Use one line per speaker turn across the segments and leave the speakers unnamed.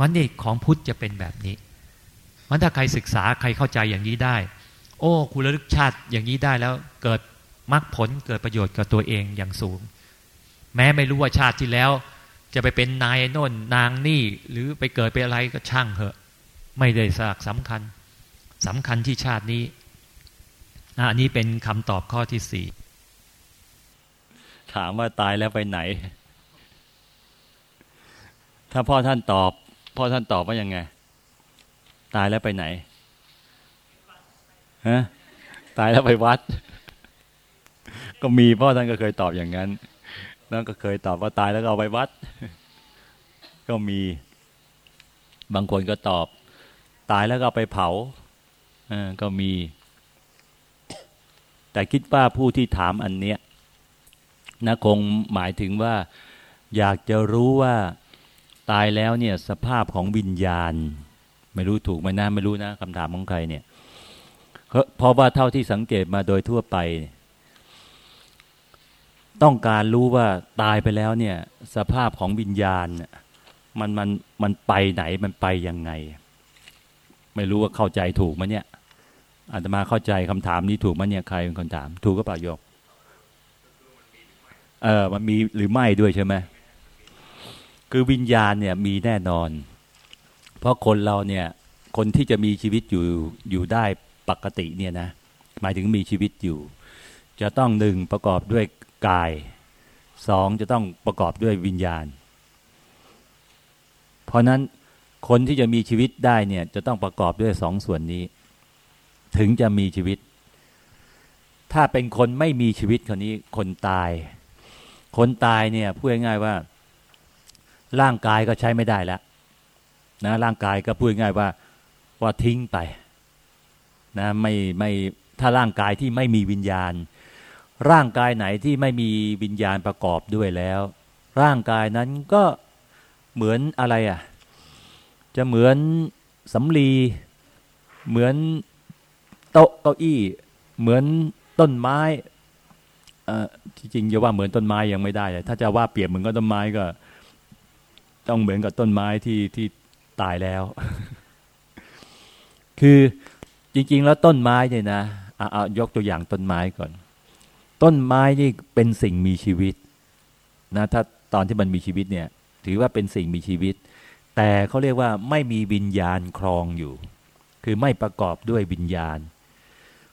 วันนี้ของพุทธจะเป็นแบบนี้มันถ้าใครศึกษาใครเข้าใจอย่างนี้ได้ โอ้คุณระลึกชาติอย่างนี้ได้แล้วเกิดมรรคผลเกิดประโยชน์กับตัวเองอย่างสูง แม้ไม่รู้ว่าชาติที่แล้ว จะไปเป็นนายโน่นนางนี่ หรือไปเกิดเป็นอะไรก็ช่างเหอะ ไม่ได้สากสำคัญสำคัญที่ชาตินี้อันนี้เป็นคำตอบข้อที่สี่
ถามว่าตายแล้วไปไหน ถ้าพ่อท่านตอบ พ่อท่านตอบว่ายังไง ตายแล้วไปไหนฮะตายแล้วไปวัด ก็มีพ่อท่านก็เคยตอบอย่างนั้นแล้วก็เคยตอบว่าตายแล้วเอาไปวัด ก็มีบางคนก็ตอบ ตายแล้วก็ไปเผาอก็มี แต่คิดว่าผู้ที่ถามอันเนี้ยนะคงหมายถึงว่า อยากจะรู้ว่า ตายแล้วเนี่ยสภาพของวิญญาณ ไม่รู้ถูกไหมนะไม่รู้นะคำถามของใครเนี่ยเพราะว่าเท่าที่สังเกตมาโดยทั่วไป ต้องการรู้ว่าตายไปแล้วเนี่ย สภาพของวิญญาณมันมันมันไปไหนมันไปยังไง ไม่รู้ว่าเข้าใจถูกไหมเนี่ยอาตมาเข้าใจคำถามนี้ถูกไหมเนี่ยใครเป็นคนถาม ถูกก็เปล่าโยกเออมันมีหรือไม่ด้วยใช่ไหม คือวิญญาณเนี่ยมีแน่นอน เพราะคนเราเนี่ยคนที่จะมีชีวิตอยู่อยู่ได้ปกติเนี่ยนะหมายถึงมีชีวิตอยู่ จะต้องหนึ่งประกอบด้วยกายสองจะต้องประกอบด้วยวิญญาณ เพราะนั้นคนที่จะมีชีวิตได้เนี่ยจะต้องประกอบด้วยสองส่วนนี้ ถึงจะมีชีวิต ถ้าเป็นคนไม่มีชีวิตคนนี้คนตาย คนตายเนี่ยพูดง่ายๆว่า ร่างกายก็ใช้ไม่ได้แล้วนะร่างกายก็พูดง่ายว่าว่าทิ้งไปนะไม่ไม่ถ้าร่างกายที่ไม่มีวิญญาณ ร่างกายไหนที่ไม่มีวิญญาณประกอบด้วยแล้ว ร่างกายนั้นก็เหมือนอะไรอะจะเหมือนสำลีเหมือนโต๊ะเก้าอี้ เหมือนต้นไม้ที่จริงจะว่าเหมือนต้นไม้ยังไม่ได้เลยถ้าจะว่าเปรียบเหมือนกับต้นไม้ก็ ต้องเหมือนกับต้นไม้ที่ที่ตายแล้ว คือจริง ๆ แล้วต้นไม้เนี่ยนะเอายกตัวอย่างต้นไม้ก่อน ต้นไม้นี่เป็นสิ่งมีชีวิตนะถ้าตอนที่มันมีชีวิตเนี่ย ถือว่าเป็นสิ่งมีชีวิต แต่เขาเรียกว่าไม่มีวิญญาณครองอยู่ คือไม่ประกอบด้วยวิญญาณ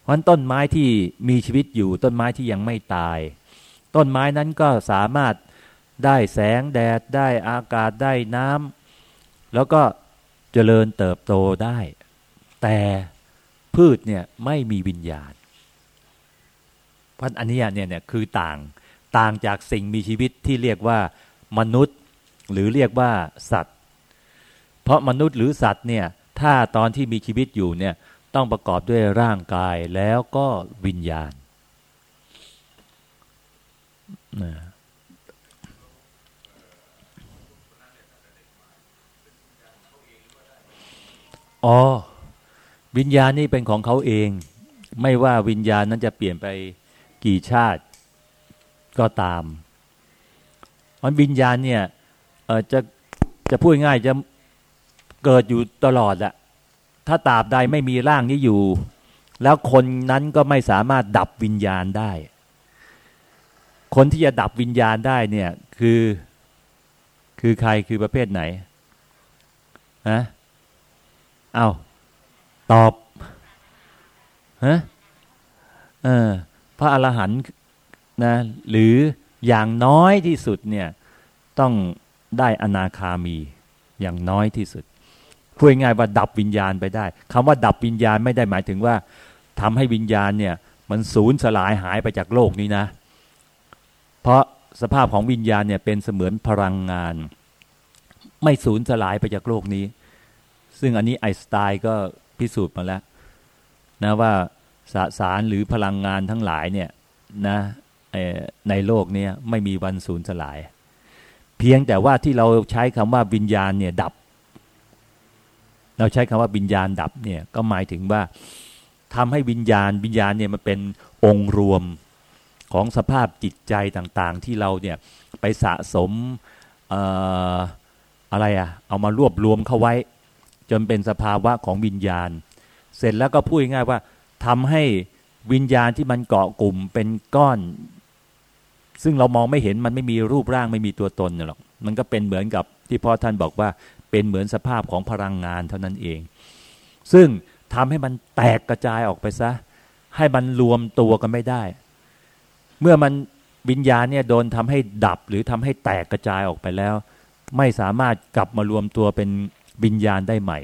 พราะต้นไม้ที่มีชีวิตอยู่ ต้นไม้ที่ยังไม่ตาย ต้นไม้นั้นก็สามารถ ได้แสงแดดได้อากาศได้น้ำแล้วก็เจริญเติบโตได้ แต่พืชเนี่ยไม่มีวิญญาณเพราะอันนี้เนี่ยเนี่ยคือต่างต่างจากสิ่งมีชีวิตที่เรียกว่ามนุษย์หรือเรียกว่าสัตว์ เพราะมนุษย์หรือสัตว์เนี่ยถ้าตอนที่มีชีวิตอยู่เนี่ยต้องประกอบด้วยร่างกายแล้วก็วิญญาณ อ๋อ วิญญาณนี่เป็นของเขาเอง ไม่ว่าวิญญาณนั้นจะเปลี่ยนไปกี่ชาติก็ตามมันวิญญาณเนี่ยจะจะพูดง่ายจะเกิดอยู่ตลอดอะถ้าตราบใดไม่มีร่างนี้อยู่ แล้วคนนั้นก็ไม่สามารถดับวิญญาณได้ คนที่จะดับวิญญาณได้เนี่ยคือ คือใครคือประเภทไหนฮะ เอาตอบฮะเออพระอรหันต์นะหรืออย่างน้อยที่สุดเนี่ยต้องได้อนาคามีอย่างน้อยที่สุดพูดง่ายว่าดับวิญญาณไปได้คำว่าดับวิญญาณไม่ได้หมายถึงว่าทำให้วิญญาณเนี่ยมันสูญสลายหายไปจากโลกนี้นะ เพราะสภาพของวิญญาณเนี่ยเป็นเสมือนพลังงาน ไม่สูญสลายไปจากโลกนี้ ซึ่งอันนี้ไอสไตน์ก็พิสูจน์มาแล้วนะว่าสสารหรือพลังงานทั้งหลายเนี่ยนะในโลกนี้ไม่มีวันสูญสลาย เพียงแต่ว่าที่เราใช้คำว่าวิญญาณเนี่ยดับ เราใช้คำว่าวิญญาณดับเนี่ยก็หมายถึงว่าทำให้วิญญาณวิญญาณเนี่ยมันเป็นองค์รวมของสภาพจิตใจต่างๆ ที่เราเนี่ยไปสะสมอะไรอะเอามารวบรวมเข้าไว้ จนเป็นสภาวะของวิญญาณ เสร็จแล้วก็พูดง่ายว่าทำให้วิญญาณที่มันเกาะกลุ่มเป็นก้อน ซึ่งเรามองไม่เห็นมันไม่มีรูปร่างไม่มีตัวตนหรอกมันก็เป็นเหมือนกับที่พ่อท่านบอกว่าเป็นเหมือนสภาพของพลังงานเท่านั้นเอง ซึ่งทำให้มันแตกกระจายออกไปซะ ให้มันรวมตัวกันไม่ได้ เมื่อมันวิญญาณเนี่ยโดนทำให้ดับหรือทำให้แตกกระจายออกไปแล้ว ไม่สามารถกลับมารวมตัวเป็น วิญญาณได้ใหม่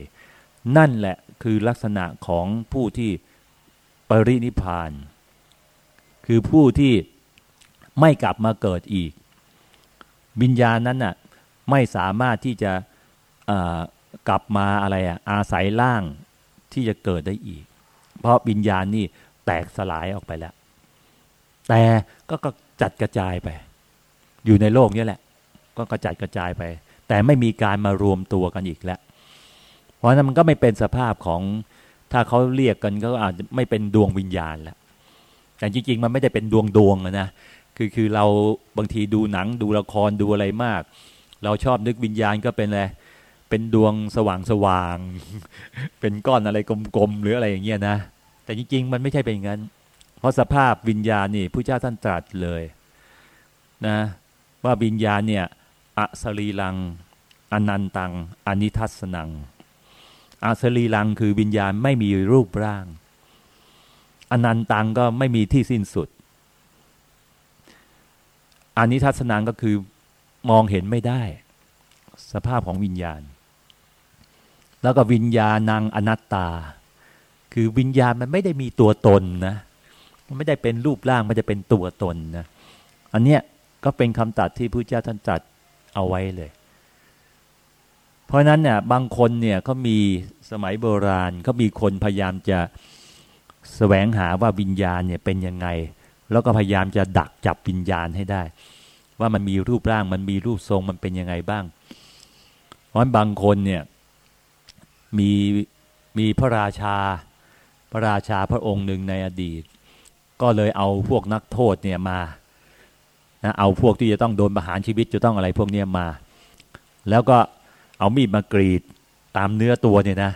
นั่นแหละคือลักษณะของผู้ที่ปรินิพาน คือผู้ที่ไม่กลับมาเกิดอีก วิญญาณนั้นน่ะไม่สามารถที่จะกลับมาอะไรอะอาศัยร่างที่จะเกิดได้อีก เพราะวิญญาณนี่แตกสลายออกไปแล้ว แต่ก็กจัดกระจายไป อยู่ในโลกนี้แหละ ก็กระจัดกระจายไป แต่ไม่มีการมารวมตัวกันอีกแล้ว เพราะนั้นมันก็ไม่เป็นสภาพของถ้าเขาเรียกกันก็อาจจะไม่เป็นดวงวิญญาณแล้วแต่จริงๆ มันไม่ได้เป็นดวงดวงนะคือคือเราบางทีดูหนังดูละครดูอะไรมาก เราชอบนึกวิญญาณก็เป็นอะไรเป็นดวงสว่างสว่าง เป็นก้อนอะไรกลมๆหรืออะไรอย่างเงี้ยนะ แต่จริงๆ มันไม่ใช่เป็นอย่างนั้น เพราะสภาพวิญญาณนี่พระเจ้าท่านตรัสเลยนะว่าวิญญาณเนี่ยอสรีลัง อนันตังอนิทัศนังอสรีลังคือวิญญาณไม่มีรูปร่าง อนันตังก็ไม่มีที่สิ้นสุดอนิทัศนังก็คือมองเห็นไม่ได้ สภาพของวิญญาณ แล้วก็วิญญาณังอนัตตา คือวิญญาณมันไม่ได้มีตัวตนนะมันไม่ได้เป็นรูปร่างมันจะเป็นตัวตนนะอันเนี้ยก็เป็นคำตัดที่พระเจ้าท่านจัดเอาไว้เลย เพราะนั้นเนี่ยบางคนเนี่ยเขามีสมัยโบราณเขามีคนพยายามจะสแสวงหาว่าวิญญาณเนี่ยเป็นยังไง แล้วก็พยายามจะดักจับวิญญาณให้ได้ ว่ามันมีรูปร่างมันมีรูปทรงมันเป็นยังไงบ้างเพราะบางคนเนี่ยมีมีพระราชาพระราชาพระองค์หนึ่งในอดีต ก็เลยเอาพวกนักโทษเนี่ยมานะเอาพวกที่จะต้องโดนประหารชีวิตจะต้องอะไรพวกนี้มา แล้วก็ เอามีดมากรีดตามเนื้อตัวเนี่ยนะ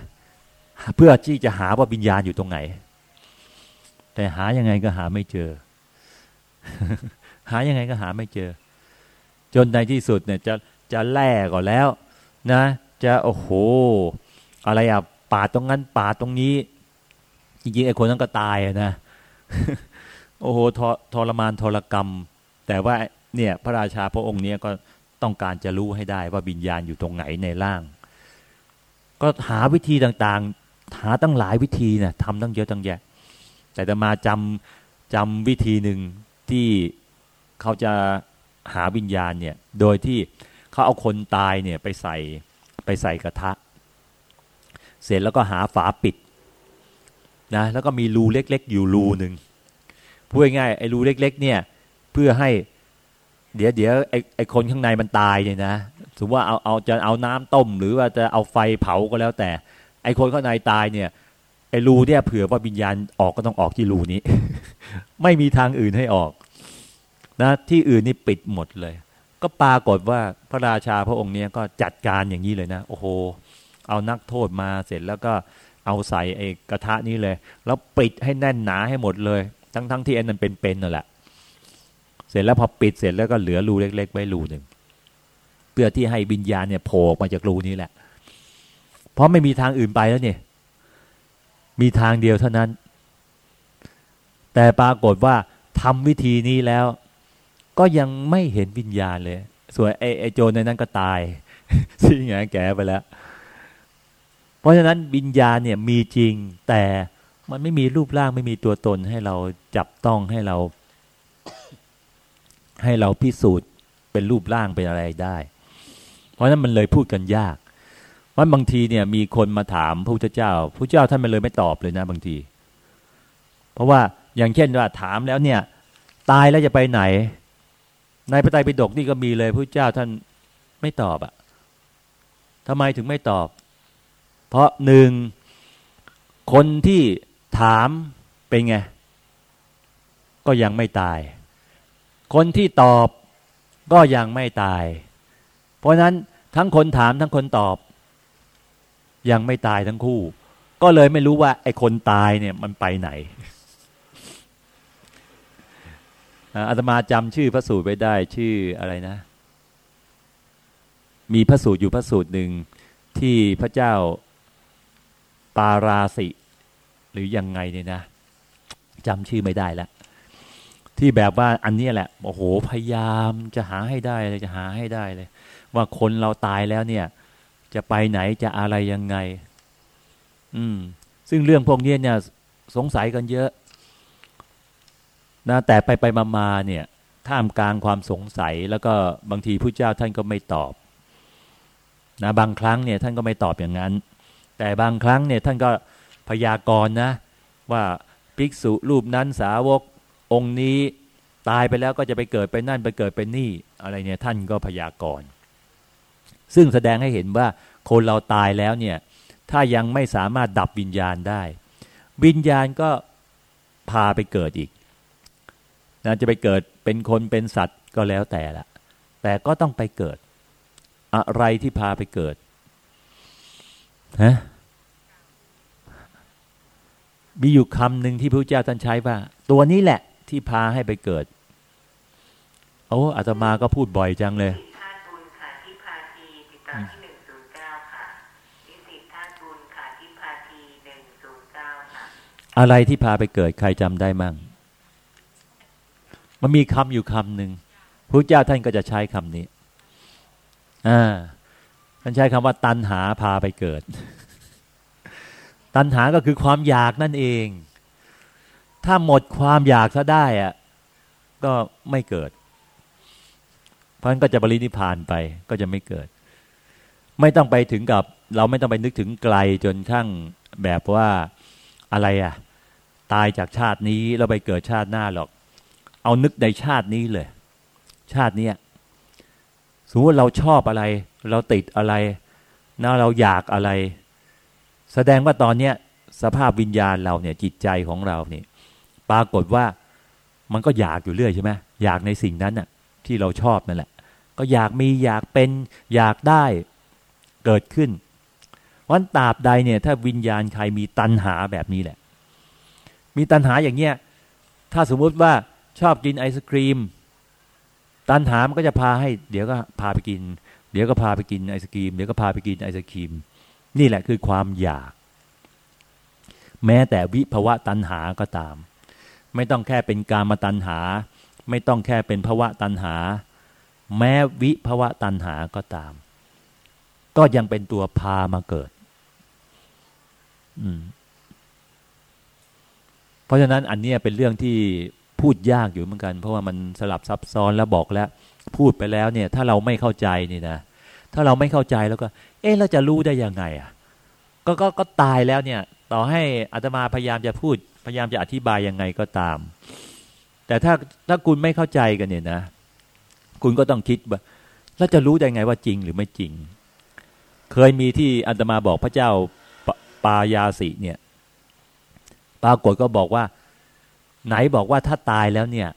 เพื่อที่จะหาว่าวิญญาณอยู่ตรงไหน แต่หายังไงก็หาไม่เจอ หายังไงก็หาไม่เจอ จนในที่สุดเนี่ย จะจะแล่ก่อนแล้ว นะ จะโอ้โห อะไรอะปาดตรงนั้นปาดตรงนี้ จริงๆไอ้คนนั้นก็ตายนะโอ้โหททรมานทรกรรม แต่ว่าเนี่ย พระราชาพระองค์เนี้ยก็ ต้องการจะรู้ให้ได้ว่าวิญญาณอยู่ตรงไหนในร่าง ก็หาวิธีต่างๆ หาตั้งหลายวิธีเนี่ยทำตั้งเยอะตั้งแยะ แต่จะมาจำจำวิธีหนึ่งที่เขาจะหาวิญญาณเนี่ย โดยที่เขาเอาคนตายเนี่ยไปใส่ไปใส่กระทะ เสร็จแล้วก็หาฝาปิดนะแล้วก็มีรูเล็ก ๆ อยู่รูหนึ่งพูดง่ายๆไอ้รูเล็ก ๆ เนี่ยเพื่อให้ เดี๋ยวเดี๋ยวไอ้ไอคนข้างในมันตายเนี่ยนะสมมติว่าเอาเอาจะเอาน้ำต้ม หรือว่าจะเอาไฟเผาก็แล้วแต่ ไอ้คนข้างในตายเนี่ยไอ้รูเนี่ยเผื่อว่าวิญญาณออกก็ต้องออกที่รูนี้ ไม่มีทางอื่นให้ออก นะที่อื่นนี่ปิดหมดเลย ก็ปรากฏว่าพระราชาพระองค์เนี้ยก็จัดการอย่างนี้เลยนะ โอ้โห เอานักโทษมาเสร็จแล้วก็เอาใส่ไอ้กระทะนี้เลย แล้วปิดให้แน่นหนาให้หมดเลย ทั้งๆทที่อันนั้นเป็นๆนั่นแหละ เสร็จแล้วพอปิดเสร็จแล้วก็เหลือรูเล็ก ๆ ไว้รูหนึ่งเพื่อที่ให้วิญญาณเนี่ยโผล่มาจากรูนี้แหละ เพราะไม่มีทางอื่นไปแล้วเนี่ยมีทางเดียวเท่านั้น แต่ปรากฏว่าทำวิธีนี้แล้ว ก็ยังไม่เห็นวิญญาณเลย ส่วนไอ้ไอโจรในนั้นก็ตายสิ่งอย่างแก่ไปแล้ว เพราะฉะนั้นวิญญาณเนี่ยมีจริงแต่มันไม่มีรูปร่างไม่มีตัวตนให้เราจับต้องให้เรา ให้เราพิสูจน์เป็นรูปร่างเป็นอะไรได้ เพราะนั้นมันเลยพูดกันยากมันบางทีเนี่ยมีคนมาถามพระพุทธเจ้าพระเจ้าท่านไม่เลยไม่ตอบเลยนะบางที เพราะว่าอย่างเช่นว่าถามแล้วเนี่ย ตายแล้วจะไปไหน ในพระไตรปิฎกนี่ก็มีเลยพระเจ้าท่านไม่ตอบอะทำไมถึงไม่ตอบ เพราะหนึ่งคนที่ถามเป็นไง ก็ยังไม่ตาย คนที่ตอบก็ยังไม่ตาย เพราะนั้นทั้งคนถามทั้งคนตอบ ยังไม่ตายทั้งคู่ ก็เลยไม่รู้ว่า ไอ้คนตายเนี่ยมันไปไหนอาตมาจำชื่อพระสูตรไว้ได้ชื่ออะไรนะ มีพระสูตรอยู่พระสูตรหนึ่งที่พระเจ้าปาราสิ หรือยังไงเนี่ยนะจำชื่อไม่ได้แล้ว ที่แบบว่าอันนี้แหละโอ้โหพยายามจะหาให้ได้เลยจะหาให้ได้เลย ว่าคนเราตายแล้วเนี่ย จะไปไหนจะอะไรยังไง อืม ซึ่งเรื่องพวกนี้เนี่ย สงสัยกันเยอะนะแต่ไปไปมามาเนี่ย ท่ามกลางความสงสัยแล้วก็บางทีผู้เจ้าท่านก็ไม่ตอบนะบางครั้งเนี่ยท่านก็ไม่ตอบอย่างนั้น แต่บางครั้งเนี่ยท่านก็พยากรณ์นะ ว่าภิกษุรูปนั้นสาวก องค์นี้ตายไปแล้วก็จะไปเกิดไปนั่นไปเกิดไปนี่อะไรเนี่ยท่านก็พยากรณ์ซึ่งแสดงให้เห็นว่าคนเราตายแล้วเนี่ยถ้ายังไม่สามารถดับวิญญาณได้ วิญญาณก็พาไปเกิดอีกนะจะไปเกิดเป็นคนเป็นสัตว์ก็แล้วแต่ละ แต่ก็ต้องไปเกิด อะไรที่พาไปเกิดฮะมีอยู่คำหนึ่งที่พระเจ้าท่านใช้ว่า ตัวนี้แหละ ที่พาให้ไปเกิด โอ้อาตมาก็พูดบ่อยจังเลยท่าตุนค่ะที่พาทีติดต่อที่หนึ่งศูนย์เก้าค่ะนิสิตท่าตุนค่ะที่พาทีหนึ่งศูนย์เก้าค่ะอะไรที่พาไปเกิดใครจำได้มั่ง มันมีคำอยู่คำหนึ่งพระเจ้าท่านก็จะใช้คำนี้ อ่า ท่านใช้คำว่า ตันหาพาไปเกิด ตันหาก็คือความอยากนั่นเอง ถ้าหมดความอยากซะได้อะก็ไม่เกิด เพราะนั้นก็จะบริณิพานไปก็จะไม่เกิด ไม่ต้องไปถึงกับ เราไม่ต้องไปนึกถึงไกลจนทั้งแบบว่าอะไรอะตายจากชาตินี้เราไปเกิดชาติหน้าหรอก เอานึกในชาตินี้เลย ชาตินี้สมมติเราชอบอะไร เราติดอะไรนะเราอยากอะไร แสดงว่าตอนเนี้ยสภาพวิญญาณเราเนี่ยจิตใจของเราเนี่ย ปรากฏว่ามันก็อยากอยู่เรื่อยใช่ไหมอยากในสิ่งนั้นน่ะ ที่เราชอบนั่นแหละ ก็อยากมีอยากเป็นอยากได้เกิดขึ้นวันตราบใดเนี่ย ถ้าวิญญาณใครมีตัณหาแบบนี้แหละ มีตัณหาอย่างเงี้ยถ้าสมมุติว่าชอบกินไอศครีม ตันหามันก็จะพาให้ เดี๋ยวก็พาไปกิน เดี๋ยวก็พาไปกินไอศครีม เดี๋ยวก็พาไปกินไอศครีม นี่แหละคือความอยาก แม้แต่วิภวะตันหาก็ตาม ไม่ต้องแค่เป็นการมาตันหา ไม่ต้องแค่เป็นภวะตันหา แม้วิภวะตันหาก็ตาม ก็ยังเป็นตัวพามาเกิด อืมเพราะฉะนั้นอันนี้เป็นเรื่องที่พูดยากอยู่เหมือนกัน เพราะว่ามันสลับซับซ้อนแล้วบอกแล้ว พูดไปแล้วเนี่ย ถ้าเราไม่เข้าใจนี่นะถ้าเราไม่เข้าใจแล้วก็ เอ๊ะเราจะรู้ได้ยังไงอะก็ก็ก็ตายแล้วเนี่ย ต่อให้อาตมาพยายามจะพูด พยายามจะอธิบายยังไงก็ตาม แต่ถ้าถ้าคุณไม่เข้าใจกันเนี่ยนะ คุณก็ต้องคิดว่าแล้วจะรู้ได้ไงว่าจริงหรือไม่จริง เคยมีที่อาตมาบอกพระเจ้าปปายาสิเนี่ย ปรากฏก็บอกว่า ไหนบอกว่าถ้าตายแล้วเนี่ย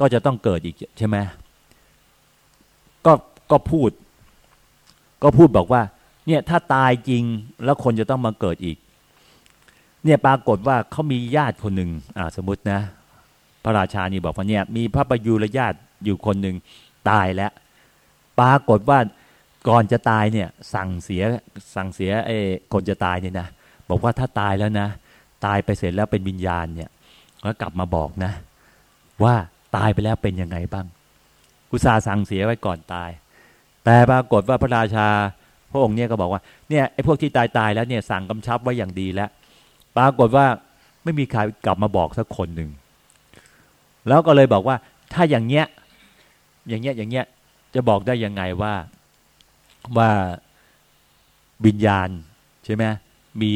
ก็จะต้องเกิดอีกใช่ไหมก็ก็พูด ก็พูดบอกว่า เนี่ยถ้าตายจริงแล้วคนจะต้องมาเกิดอีก เนี่ยปรากฏว่าเขามีญาติคนหนึ่งอ่าสมมตินะ พระราชานี่บอกว่าเนี่ยมีพระประยุรญาติอยู่คนหนึ่งตายแล้ว ปรากฏว่าก่อนจะตายเนี่ย สั่งเสียสั่งเสียไอ้คนจะตายเนี่ยนะบอกว่าถ้าตายแล้วนะ ตายไปเสร็จแล้วเป็นวิญญาณเนี่ยแล้วกลับมาบอกนะ ว่าตายไปแล้วเป็นยังไงบ้างกุศาสั่งเสียไว้ก่อนตาย แต่ปรากฏว่าพระราชาพระองค์เนี่ยก็บอกว่าเนี่ยไอ้พวกที่ตายตายแล้วเนี่ยสั่งกำชับไว้อย่างดีแล้ว ปรากฏว่าไม่มีใครกลับมาบอกสักคนหนึ่ง แล้วก็เลยบอกว่า ถ้าอย่างเงี้ย อย่างเงี้ย อย่างเงี้ย จะบอกได้ยังไงว่าว่าวิญญาณใช่ไหมมี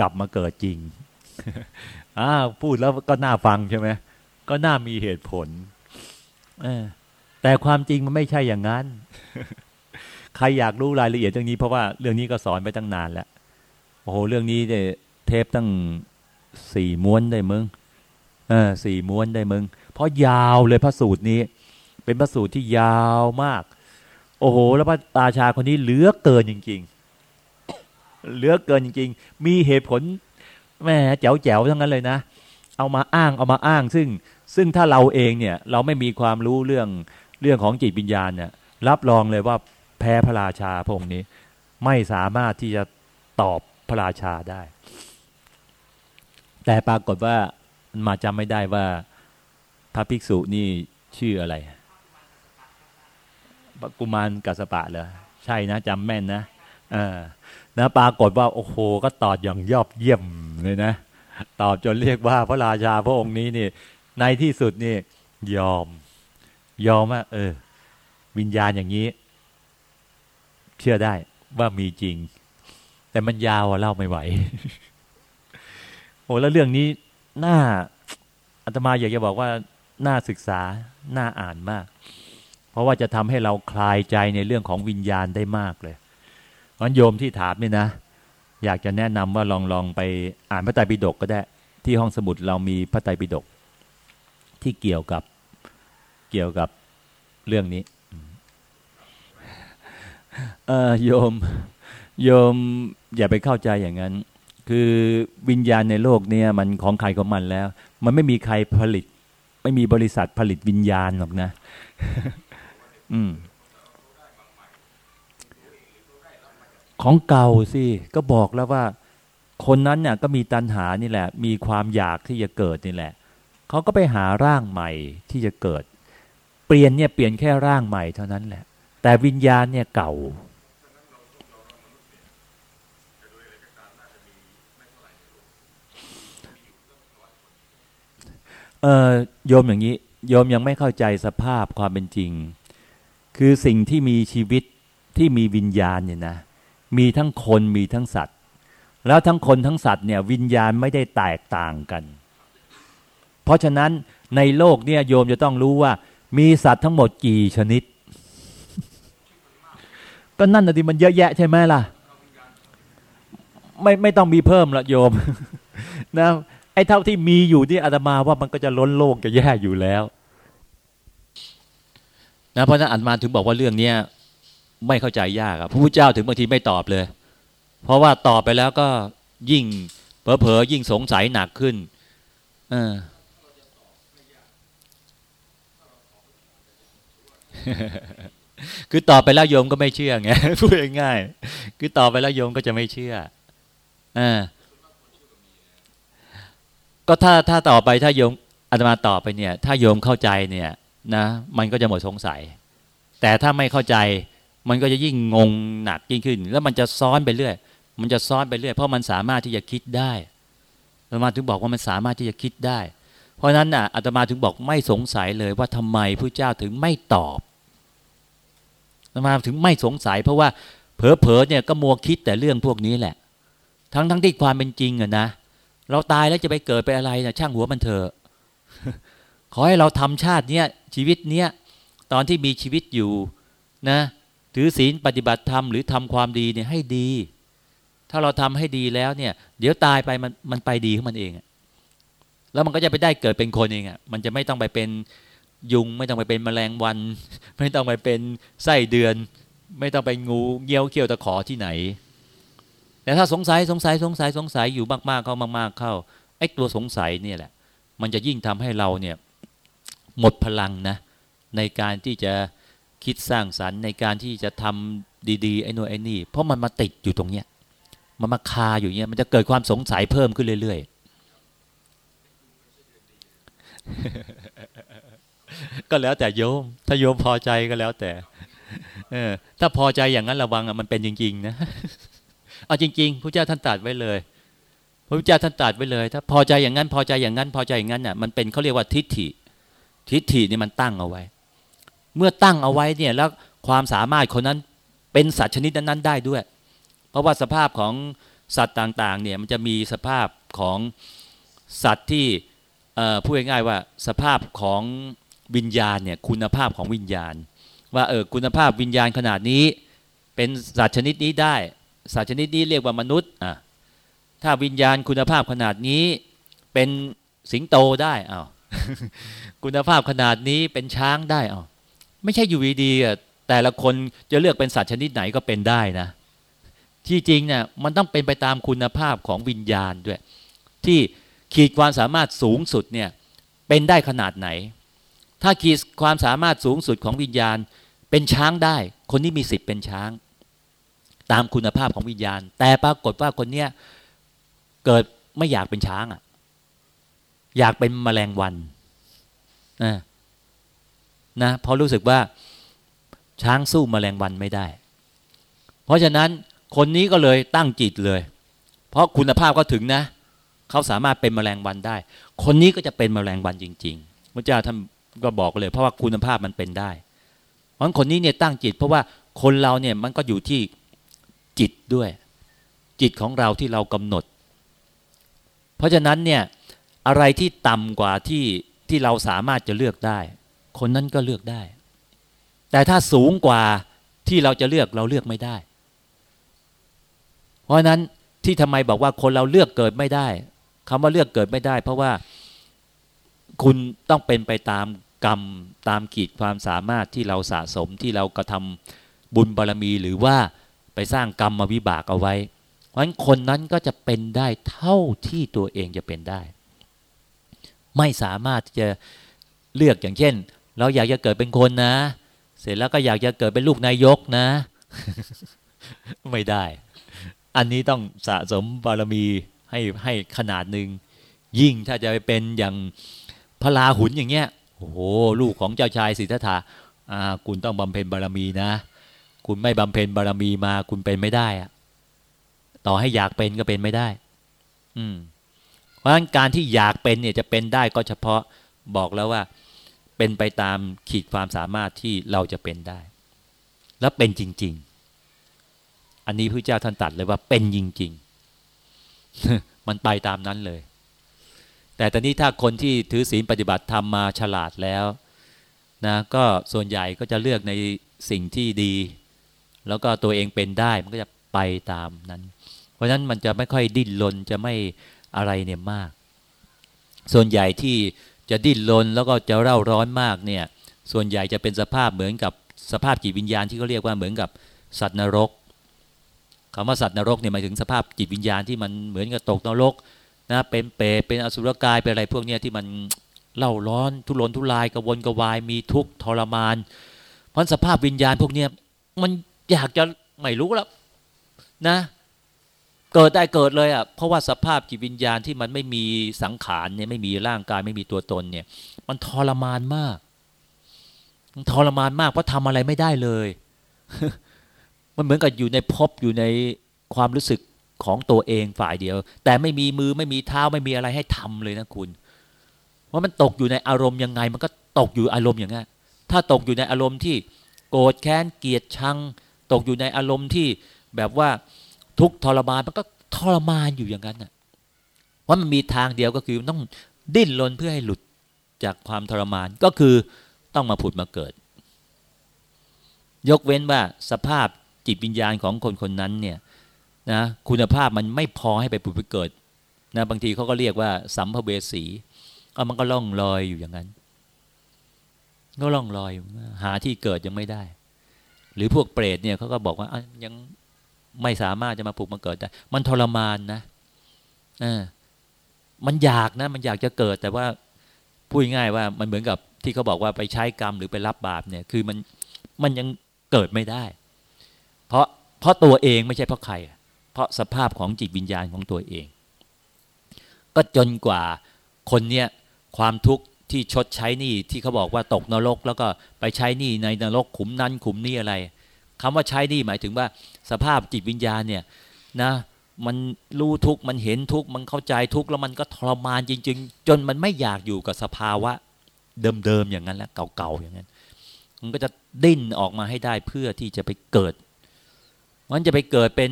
กลับมาเกิดจริงอ้าพูดแล้วก็น่าฟังใช่ไหมก็น่ามีเหตุผลแต่ความจริงมันไม่ใช่อย่างนั้น ใครอยากรู้รายละเอียดเรื่องนี้เพราะว่าเรื่องนี้ก็สอนไปตั้งนานแล้วโอ้โหเรื่องนี้เนี่ย เทปตั้งสี่ม้วนได้มึงเออสี่ม้วนได้มึง เพราะยาวเลยพระสูตรนี้ เป็นพระสูตรที่ยาวมาก โอ้โห แล้วพระราชาคนนี้เหลือเกินจริง ๆ เหลือเกินจริง ๆ มีเหตุผลแม่แจ๋วแจ๋วทั้งนั้นเลยนะ เอามาอ้างเอามาอ้าง ซึ่งซึ่งถ้าเราเองเนี่ย เราไม่มีความรู้เรื่องเรื่องของจิตวิญญาณเนี่ยรับรองเลยว่าแพ้พระราชาพระองค์นี้ ไม่สามารถที่จะตอบพระราชาได้ แต่ปรากฏว่ามาจำไม่ได้ว่าพระภิกษุนี่ชื่ออะไรกุมารกัสปะเหรอใช่นะจำแม่นนะเออนะปรากฏว่าโอ้โหก็ตอบอย่างยอดเยี่ยมเลยนะตอบจนเรียกว่าพระราชาพระองค์นี้นี่ในที่สุดนี่ยอม ยอมว่าเออ วิญญาณอย่างนี้ เชื่อได้ว่ามีจริง แต่มันยาวเล่าไม่ไหว โอ้แล้วเรื่องนี้น่าอาตมาอยากจะบอกว่าน่าศึกษาน่าอ่านมาก เพราะว่าจะทำให้เราคลายใจในเรื่องของวิญญาณได้มากเลยวันโยมที่ถามนี่นะ อยากจะแนะนำว่าลองลองไปอ่านพระไตรปิฎกก็ได้ ที่ห้องสมุดเรามีพระไตรปิฎกที่เกี่ยวกับเกี่ยวกับเรื่องนี้เออโยม โยมอย่าไปเข้าใจอย่างนั้น คือวิญญาณในโลกเนี่ยมันของใครของมันแล้ว มันไม่มีใครผลิต ไม่มีบริษัทผลิตวิญญาณหรอกนะ อืม ของเก่าสิก็บอกแล้วว่า คนนั้นเนี่ยก็มีตัณหานี่แหละ มีความอยากที่จะเกิดนี่แหละเขาก็ไปหาร่างใหม่ที่จะเกิด เปลี่ยนเนี่ยเปลี่ยนแค่ร่างใหม่เท่านั้นแหละ แต่วิญญาณเนี่ยเก่า เออโยมอย่างนี้ โยมยังไม่เข้าใจสภาพความเป็นจริง คือสิ่งที่มีชีวิตที่มีวิญญาณเนี่ยนะ มีทั้งคนมีทั้งสัตว์ แล้วทั้งคนทั้งสัตว์เนี่ย วิญญาณไม่ได้แตกต่างกัน เพราะฉะนั้นในโลกเนี่ยโยมจะต้องรู้ว่า มีสัตว์ทั้งหมดกี่ชนิด ก็นั่นนะที่มันเยอะแยะใช่ไหมล่ะ ไม่ไม่ต้องมีเพิ่มละโยมนะ อ้เท่าที่มีอยู่ที่อาตมาว่ามันก็จะล้นโลกจะแย่อยู่แล้วนะเพราะนั้นอาตมาถึงบอกว่าเรื่องเนี้ยไม่เข้าใจยากอะพระพุทธเจ้าถึงบางทีไม่ตอบเลย เพราะว่าตอบไปแล้วก็ยิ่งเผลอๆยิ่งสงสัยหนักขึ้นอคือตอบไปแล้วโยมก็ไม่เชื่อไงพูดง่ายๆคือตอบไปแล้วโยมก็จะไม่เชื่ออ่า ก็ถ้าถ้าต่อไปถ้าโยมอาตมาต่อไปเนี่ย ถ้าโยมเข้าใจเนี่ยนะมันก็จะหมดสงสัย แต่ถ้าไม่เข้าใจมันก็จะยิ่งงงหนักยิ่งขึ้น แล้วมันจะซ้อนไปเรื่อย มันจะซ้อนไปเรื่อย เพราะมันสามารถที่จะคิดได้อาตมาถึงบอกว่ามันสามารถที่จะคิดได้ เพราะนั้นอะอาตมาถึงบอกไม่สงสัยเลยว่าทำไมพระเจ้าถึงไม่ตอบอาตมาถึงไม่สงสัย เพราะว่าเผลอๆเนี่ยก็มัวคิดแต่เรื่องพวกนี้แหละ ทั้งทั้งที่ความเป็นจริงอะนะ เราตายแล้วจะไปเกิดไปอะไรนะช่างหัวมันเถอะขอให้เราทำชาติเนี้ยชีวิตเนี้ยตอนที่มีชีวิตอยู่นะถือศีลปฏิบัติธรรมหรือทำความดีเนี่ยให้ดี ถ้าเราทำให้ดีแล้วเนี่ย เดี๋ยวตายไปมันมันไปดีของมันเองแล้วมันก็จะไปได้เกิดเป็นคนเองอะมันจะไม่ต้องไปเป็นยุง ไม่ต้องไปเป็นแมลงวัน ไม่ต้องไปเป็นไส้เดือน ไม่ต้องไปงูเงี้ยวเขี้ยวตะขอที่ไหน แต่ถ้าสงสัยสงสัยสงสัยสงสัยอยู่มากๆเข้ามากๆเข้าไอ้ตัวสงสัยเนี่ยแหละ มันจะยิ่งทำให้เราเนี่ยหมดพลังนะในการที่จะคิดสร้างสรรค์ในการที่จะทำดีๆไอ้นู่นไอ้นี่เพราะมันมาติดอยู่ตรงเนี้ยมันมาคาอยู่เนี้ยมันจะเกิดความสงสัยเพิ่มขึ้นเรื่อยๆ ก็แล้วแต่โยม ถ้าโยมพอใจก็แล้วแต่ เออ ถ้าพอใจอย่างนั้นระวังอะมันเป็นจริง ๆ นะ เอาจริงๆพระเจ้าท่านตรัสไว้เลย พระเจ้าท่านตรัสไว้เลย ถ้าพอใจอย่างนั้นพอใจอย่างนั้น พอใจอย่างนั้นน่ะมันเป็นเขาเรียกว่าทิฏฐิ ทิฏฐินี่มันตั้งเอาไว้ เมื่อตั้งเอาไว้เนี่ยแล้วความสามารถคนนั้นเป็นสัตว์ชนิดนั้นได้ด้วย เพราะว่าสภาพของสัตว์ต่างๆเนี่ยมันจะมีสภาพของสัตว์ที่พูดง่ายๆว่าสภาพของวิญญาณเนี่ยคุณภาพของวิญญาณ ว่าเออคุณภาพวิญญาณขนาดนี้ เป็นสัตว์ชนิดนี้ได้ สัตว์ชนิดนี้เรียกว่ามนุษย์อะถ้าวิญญาณคุณภาพขนาดนี้เป็นสิงโตได้อ้าวคุณภาพขนาดนี้เป็นช้างได้อ้าวไม่ใช่อยู่ดีๆแต่ละคนจะเลือกเป็นสัตว์ชนิดไหนก็เป็นได้นะ ที่จริงเนี่ยมันต้องเป็นไปตามคุณภาพของวิญญาณด้วย ที่ขีดความสามารถสูงสุดเนี่ยเป็นได้ขนาดไหน ถ้าขีดความสามารถสูงสุดของวิญญาณเป็นช้างได้ คนนี้มีสิทธิ์เป็นช้าง ตามคุณภาพของวิญญาณ แต่ปรากฏว่าคนเนี้ยเกิดไม่อยากเป็นช้างอะ อยากเป็นแมลงวันนะนะเพราะรู้สึกว่าช้างสู้แมลงวันไม่ได้ เพราะฉะนั้นคนนี้ก็เลยตั้งจิตเลย เพราะคุณภาพก็ถึงนะเขาสามารถเป็นแมลงวันได้ คนนี้ก็จะเป็นแมลงวันจริงๆพระเจ้าท่านก็บอกเลย เพราะว่าคุณภาพมันเป็นได้เพราะคนนี้เนี่ยตั้งจิต เพราะว่าคนเราเนี่ยมันก็อยู่ที่ จิตด้วย จิตของเราที่เรากำหนด เพราะฉะนั้นเนี่ยอะไรที่ต่ำกว่าที่ที่เราสามารถจะเลือกได้ คนนั้นก็เลือกได้ แต่ถ้าสูงกว่าที่เราจะเลือกเราเลือกไม่ได้ เพราะนั้นที่ทำไมบอกว่าคนเราเลือกเกิดไม่ได้คำว่าเลือกเกิดไม่ได้ เพราะว่าคุณต้องเป็นไปตามกรรมตามกีดความสามารถที่เราสะสมที่เรากระทำบุญบารรมีหรือว่า ไปสร้างกรรมมาวิบากเอาไว้ เพราะฉะนั้นคนนั้นก็จะเป็นได้เท่าที่ตัวเองจะเป็นได้ ไม่สามารถจะเลือกอย่างเช่น เราอยากจะเกิดเป็นคนนะ เสร็จแล้วก็อยากจะเกิดเป็นลูกนายกนะ ไม่ได้ อันนี้ต้องสะสมบารมีให้ให้ขนาดหนึ่งยิ่งถ้าจะไปเป็นอย่างพระลาหุนอย่างเงี้ยโอ้โหลูกของเจ้าชายสิทธัตถะอ่าคุณต้องบำเพ็ญบารมีนะ คุณไม่บำเพ็ญบารมีมา คุณเป็นไม่ได้อะต่อให้อยากเป็นก็เป็นไม่ได้ อืม เพราะฉะนั้นการที่อยากเป็นเนี่ยจะเป็นได้ก็เฉพาะบอกแล้วว่า เป็นไปตามขีดความสามารถที่เราจะเป็นได้ แล้วเป็นจริง ๆ อันนี้พระเจ้าท่านตัดเลยว่าเป็นจริง ๆ มันไปตามนั้นเลย แต่ตอนนี้ถ้าคนที่ถือศีลปฏิบัติธรรมมาฉลาดแล้วนะก็ส่วนใหญ่ก็จะเลือกในสิ่งที่ดี แล้วก็ตัวเองเป็นได้มันก็จะไปตามนั้น เพราะฉะนั้นมันจะไม่ค่อยดิ้นรนจะไม่อะไรเนี่ยมาก ส่วนใหญ่ที่จะดิ้นรนแล้วก็จะเร่าร้อนมากเนี่ย ส่วนใหญ่จะเป็นสภาพเหมือนกับสภาพจิตวิญญาณที่เขาเรียกว่าเหมือนกับสัตว์นรกคำว่าสัตว์นรกเนี่ยหมายถึงสภาพจิตวิญญาณที่มันเหมือนกับตกนรกนะเป็นเปรตเป็นอสุรกายเป็นอะไรพวกเนี้ยที่มันเล่าร้อนทุรนทุรายกระวนกระวายมีทุกข์ทรมาน เพราะสภาพวิญญาณพวกเนี้ยมัน อยากจะไม่รู้แล้วนะ เกิดได้เกิดเลยอะเพราะว่าสภาพจิตวิญญาณที่มันไม่มีสังขารเนี่ยไม่มีร่างกายไม่มีตัวตนเนี่ย มันทรมานมากมันทรมานมากเพราะทำอะไรไม่ได้เลย มันเหมือนกับอยู่ในภพอยู่ในความรู้สึกของตัวเองฝ่ายเดียว แต่ไม่มีมือไม่มีเท้าไม่มีอะไรให้ทำเลยนะคุณว่ามันตกอยู่ในอารมณ์ยังไง มันก็ตกอยู่อารมณ์อย่างนั้นถ้าตกอยู่ในอารมณ์ที่โกรธแค้นเกลียดชัง ตกอยู่ในอารมณ์ที่แบบว่าทุกทรมานมันก็ทรมานอยู่อย่างนั้นน่ะว่ามันมีทางเดียวก็คือต้องดิ้นรนเพื่อให้หลุดจากความทรมานก็คือต้องมาผุดมาเกิด ยกเว้นว่าสภาพจิตวิญญาณของคนคนนั้นเนี่ยนะคุณภาพมันไม่พอให้ไปผุดไปเกิดนะบางทีเขาก็เรียกว่าสัมภเวสีก็มันก็ล่องลอยอยู่อย่างนั้นก็ล่องลอยหาที่เกิดยังไม่ได้ หรือพวกเปรตเนี่ยเขาก็บอกว่ายังไม่สามารถจะมาผุดมาเกิดได้ มันทรมานนะอ่ามันอยากนะ มันอยากจะเกิดแต่ว่าพูดง่ายว่ามันเหมือนกับที่เขาบอกว่าไปใช้กรรมหรือไปรับบาปเนี่ย คือมันมันยังเกิดไม่ได้ เพราะเพราะตัวเองไม่ใช่เพราะใคร เพราะสภาพของจิตวิญญาณของตัวเอง ก็จนกว่าคนเนี้ยความทุกข์ ที่ชดใช้นี่ที่เขาบอกว่าตกนรก แล้วก็ไปใช้นี่ในนรกขุมนั้นขุมนี้อะไรคำว่าใช้นี่หมายถึงว่าสภาพจิตวิญญาณเนี่ยนะมันรู้ทุกมันเห็นทุกมันเข้าใจทุกแล้วมันก็ทรมานจริง ๆ จนมันไม่อยากอยู่กับสภาวะเดิมๆอย่างนั้นแล้วเก่าๆอย่างนั้น มันก็จะดิ้นออกมาให้ได้เพื่อที่จะไปเกิด มันจะไปเกิดเป็น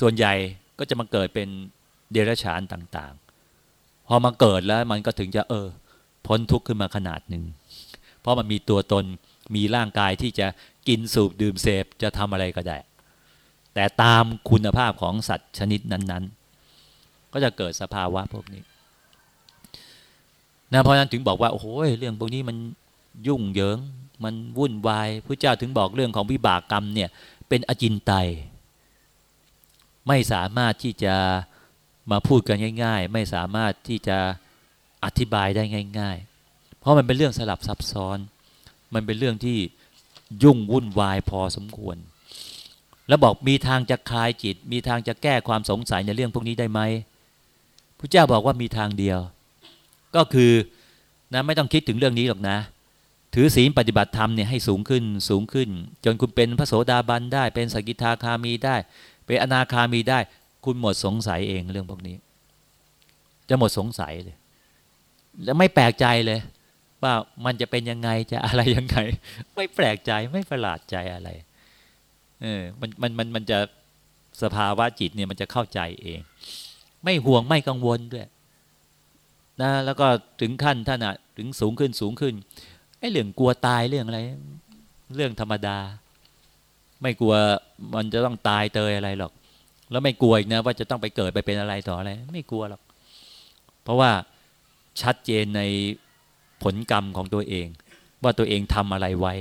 ส่วนใหญ่ก็จะมาเกิดเป็นเดรัจฉานต่างๆ พอมาเกิดแล้วมันก็ถึงจะเออ พ้นทุกข์ขึ้นมาขนาดหนึ่ง เพราะมันมีตัวตนมีร่างกายที่จะกินสูบดื่มเสพจะทำอะไรก็ได้ แต่ตามคุณภาพของสัตว์ชนิดนั้นๆ ก็จะเกิดสภาวะพวกนี้นะเพราะนั้นถึงบอกว่าโอ้โหเรื่องพวกนี้มันยุ่งเหยิง มันวุ่นวายพระเจ้าถึงบอกเรื่องของวิบากกรรมเนี่ยเป็นอจินไตยไม่สามารถที่จะมาพูดกันง่าย ๆ ไม่สามารถที่จะ อธิบายได้ง่าย ๆ เพราะมันเป็นเรื่องสลับซับซ้อน มันเป็นเรื่องที่ยุ่งวุ่นวายพอสมควร แล้วบอกมีทางจะคลายจิต มีทางจะแก้ความสงสัยในเรื่องพวกนี้ได้ไหมพระเจ้าบอกว่ามีทางเดียว ก็คือนะไม่ต้องคิดถึงเรื่องนี้หรอกนะ ถือศีลปฏิบัติธรรมเนี่ยให้สูงขึ้นสูงขึ้น จนคุณเป็นพระโสดาบันได้ เป็นสกิทาคามีได้ เป็นอนาคามีได้ คุณหมดสงสัยเองเรื่องพวกนี้ จะหมดสงสัยเลย แล้วไม่แปลกใจเลย ว่ามันจะเป็นยังไงจะอะไรยังไง ไม่แปลกใจไม่ประหลาดใจอะไรเออมันมันมันมันจะสภาวะจิตเนี่ยมันจะเข้าใจเอง ไม่ห่วงไม่กังวลด้วยนะแล้วก็ถึงขั้นท่านอะถึงสูงขึ้นสูงขึ้นไอ้เรื่องกลัวตายเรื่องอะไร เรื่องธรรมดา ไม่กลัวมันจะต้องตายเตยอะไรหรอก แล้วไม่กลัวอีกนะว่าจะต้องไปเกิดไปเป็นอะไรต่ออะไร ไม่กลัวหรอก เพราะว่า ชัดเจนในผลกรรมของตัวเอง ว่าตัวเองทำอะไรไว้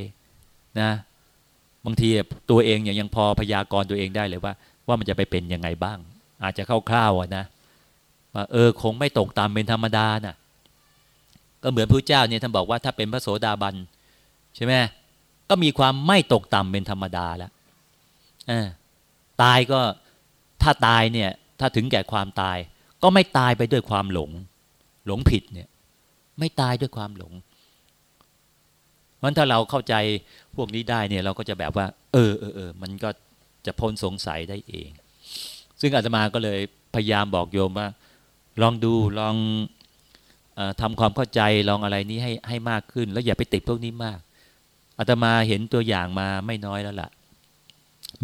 นะ บางทีตัวเองอย่างยังพอพยากรณ์ตัวเองได้เลยว่า ว่ามันจะไปเป็นยังไงบ้าง อาจจะคร่าวๆนะว่าเออคงไม่ตกตามเป็นธรรมดาน่ะก็เหมือนพระเจ้าเนี่ยท่านบอกว่าถ้าเป็นพระโสดาบันใช่ไหมก็มีความไม่ตกต่ำเป็นธรรมดาแล้วตายก็ถ้าตายเนี่ยถ้าถึงแก่ความตาย ก็ไม่ตายไปด้วยความหลง หลงผิดเนี่ย ไม่ตายด้วยความหลงเพราะถ้าเราเข้าใจพวกนี้ได้เนี่ยเราก็จะแบบว่า เออเออเออมันก็จะพ้นสงสัยได้เอง ซึ่งอาตมาก็เลยพยายามบอกโยมว่า ลองดูลองอทำความเข้าใจลองอะไรนี้ให้ให้มากขึ้น แล้วอย่าไปติดพวกนี้มากอาตมาเห็นตัวอย่างมาไม่น้อยแล้วละ่ะ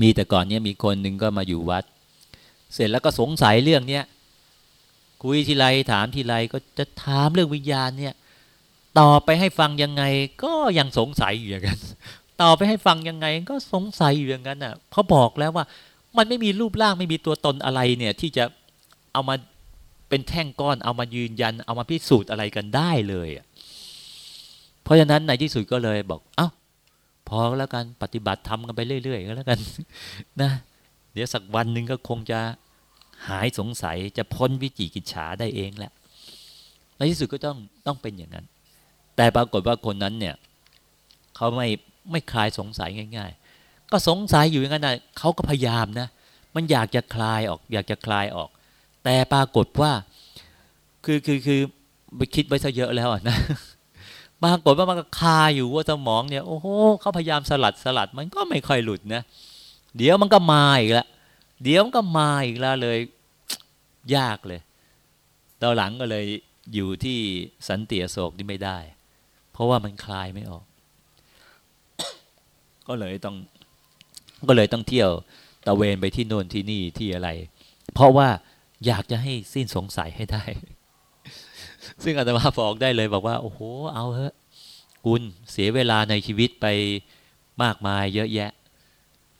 มีแต่ก่อนเนี้ยมีคนหนึ่งก็มาอยู่วัด เสร็จแล้วก็สงสัยเรื่องเนี้ย คุยทีไรถามทีไรก็จะถามเรื่องวิญญาณเนี่ยตอบไปให้ฟังยังไงก็ยังสงสัยอยู่อย่างนั้นตอบไปให้ฟังยังไงก็สงสัยอยู่อย่างนั้นอะเขาบอกแล้วว่ามันไม่มีรูปร่างไม่มีตัวตนอะไรเนี่ยที่จะเอามาเป็นแท่งก้อนเอามายืนยัน เอามาพิสูจน์อะไรกันได้เลยเพราะฉะนั้นในที่สุดก็เลยบอก เอา้า พอแล้วกันปฏิบัติทำกันไปเรื่อยๆก็แล้วกันนะ เดี๋ยวสักวันหนึ่งก็คงจะ หายสงสัยจะพ้นวิจิกิจฉาได้เองแหละในที่สุดก็ต้องต้องเป็นอย่างนั้น แต่ปรากฏว่าคนนั้นเนี่ยเขาไม่ไม่คลายสงสัยง่าย ๆ ก็สงสัยอยู่อย่างนั้นนะเขาก็พยายามนะ มันอยากจะคลายออก อยากจะคลายออก แต่ปรากฏว่า คือคือคือไปคิดไว้ซะเยอะแล้วนะปรากฏว่ามันก็คาอยู่ว่าสมองเนี่ยโอ้โหเขาพยายามสลัดสลัดมันก็ไม่ค่อยหลุดนะ เดี๋ยวมันก็มาอีกแล้ว เดี๋ยวก็มาอีกแล้วเลย ยากเลยตอนหลังก็เลยอยู่ที่สันติโศกนี่ไม่ได้ เพราะว่ามันคลายไม่ออก ก็เลยต้อง ก็เลยต้องเที่ยวตะเวนไปที่โน่นที่นี่ที่อะไร เพราะว่าอยากจะให้สิ้นสงสัยให้ได้ ซึ่งอาตมาบอกได้เลยบอกว่า โอ้โห เอาเถอะคุณเสียเวลาในชีวิตไปมากมายเยอะแยะ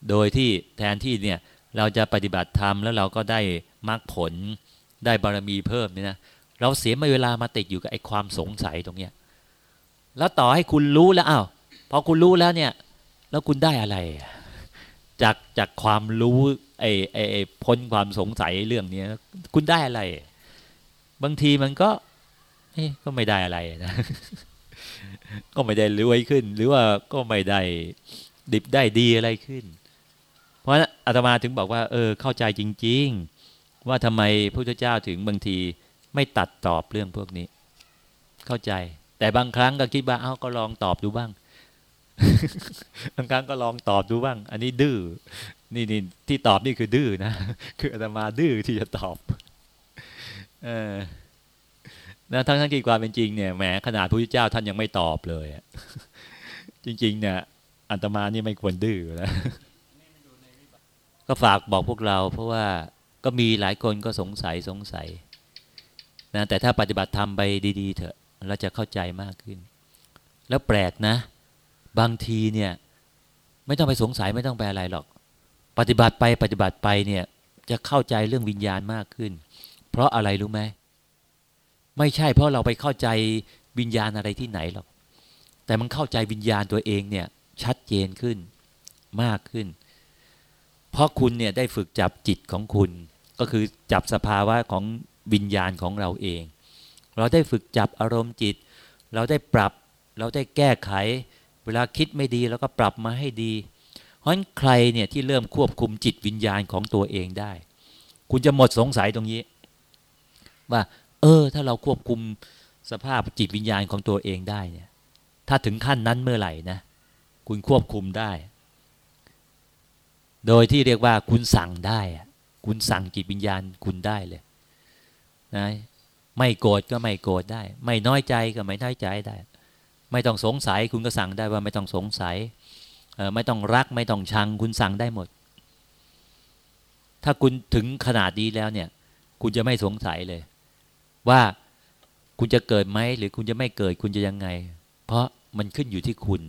โดยที่แทนที่เนี่ย เราจะปฏิบัติธรรมแล้วเราก็ได้มรรคผลได้บารมีเพิ่มเนี่ยนะเราเสียมาเวลามาติดอยู่กับไอ้ความสงสัยตรงเนี้ยแล้วต่อให้คุณรู้แล้วอ้าวพอคุณรู้แล้วเนี่ย แล้วคุณได้อะไร จากจากความรู้ไอ้ไอ้พ้นความสงสัยเรื่องเนี้ยคุณได้อะไร บางทีมันก็ก็ไม่ได้อะไรนะก็ไม่ได้รวยขึ้น หรือว่าก็ไม่ได้ดิบได้ดีอะไรขึ้น ราะอาตมาถึงบอกว่า เออ เข้าใจจริง ๆ ว่าทำไมพระพุทธเจ้าถึงบางทีไม่ตัดตอบเรื่องพวกนี้ เข้าใจ แต่บางครั้งก็คิดว่าเอ้าก็ลองตอบดูบ้างบางครั้งก็ลองตอบดูบ้าง อันนี้ดื้อนี่นี่ที่ตอบนี่คือดื้อนะคืออาตมาดื้อที่จะตอบเออนะทั้งทั้งที่ความเป็นจริงเนี่ยแหมขนาดพระพุทธเจ้าท่านยังไม่ตอบเลยจริงๆเนี่ยอาตมานี่ไม่ควรดื้อนะ ก็ฝากบอกพวกเรา เพราะว่าก็มีหลายคนก็สงสัยสงสัยนะแต่ถ้าปฏิบัติธรรมไปดีๆ เถอะเราจะเข้าใจมากขึ้น แล้วแปลกนะ บางทีเนี่ยไม่ต้องไปสงสัยไม่ต้องไปอะไรหรอก ปฏิบัติไปปฏิบัติไปเนี่ยจะเข้าใจเรื่องวิญญาณมากขึ้น เพราะอะไรรู้ไหมไม่ใช่เพราะเราไปเข้าใจวิญญาณอะไรที่ไหนหรอก แต่มันเข้าใจวิญญาณตัวเองเนี่ยชัดเจนขึ้นมากขึ้น เพราะคุณเนี่ยได้ฝึกจับจิตของคุณ ก็คือจับสภาวะของวิญญาณของเราเอง เราได้ฝึกจับอารมณ์จิต เราได้ปรับ เราได้แก้ไข เวลาคิดไม่ดีเราก็ปรับมาให้ดีเพราะฉะนั้นใครเนี่ยที่เริ่มควบคุมจิตวิญญาณของตัวเองได้ คุณจะหมดสงสัยตรงนี้ ว่า เออ ถ้าเราควบคุมสภาพจิตวิญญาณของตัวเองได้เนี่ย ถ้าถึงขั้นนั้นเมื่อไหร่นะ คุณควบคุมได้ โดยที่เรียกว่าคุณสั่งได้ คุณสั่งจิตวิญญาณคุณได้เลยนะไม่โกรธก็ไม่โกรธได้ ไม่น้อยใจก็ไม่น้อยใจได้ ไม่ต้องสงสัยคุณก็สั่งได้ว่าไม่ต้องสงสัยไม่ต้องรักไม่ต้องชัง คุณสั่งได้หมด ถ้าคุณถึงขนาดนี้แล้วเนี่ย คุณจะไม่สงสัยเลย ว่าคุณจะเกิดไหมหรือคุณจะไม่เกิดคุณจะยังไง เพราะมันขึ้นอยู่ที่คุณ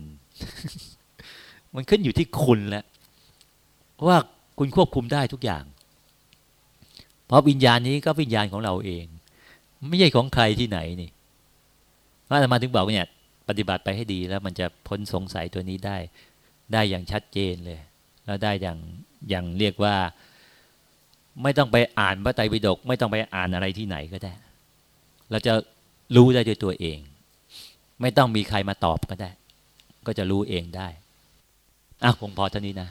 มันขึ้นอยู่ที่คุณแหละ ว่าคุณควบคุมได้ทุกอย่าง เพราะวิญญาณนี้ก็วิญญาณของเราเอง ไม่ใช่ของใครที่ไหนนี่พระอาตมาถึงบอกเนี่ย ปฏิบัติไปให้ดีแล้วมันจะพ้นสงสัยตัวนี้ได้ ได้อย่างชัดเจนเลย แล้วได้อย่างอย่างเรียกว่า ไม่ต้องไปอ่านพระไตรปิฎกไม่ต้องไปอ่านอะไรที่ไหนก็ได้ เราจะรู้ได้ด้วยตัวเอง ไม่ต้องมีใครมาตอบก็ได้ ก็จะรู้เองได้อะคงพอเท่านี้นะ